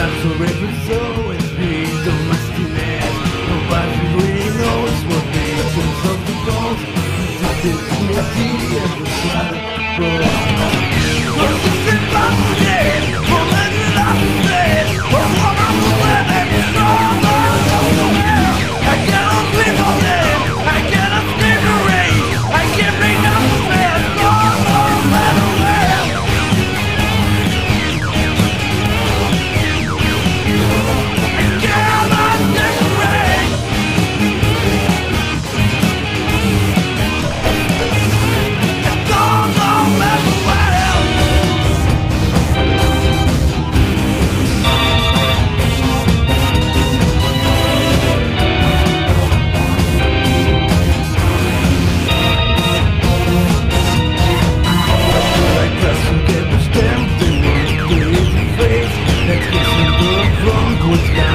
Time forever so don't must demand Nobody really knows what nations of the The disability and the shadow Yeah.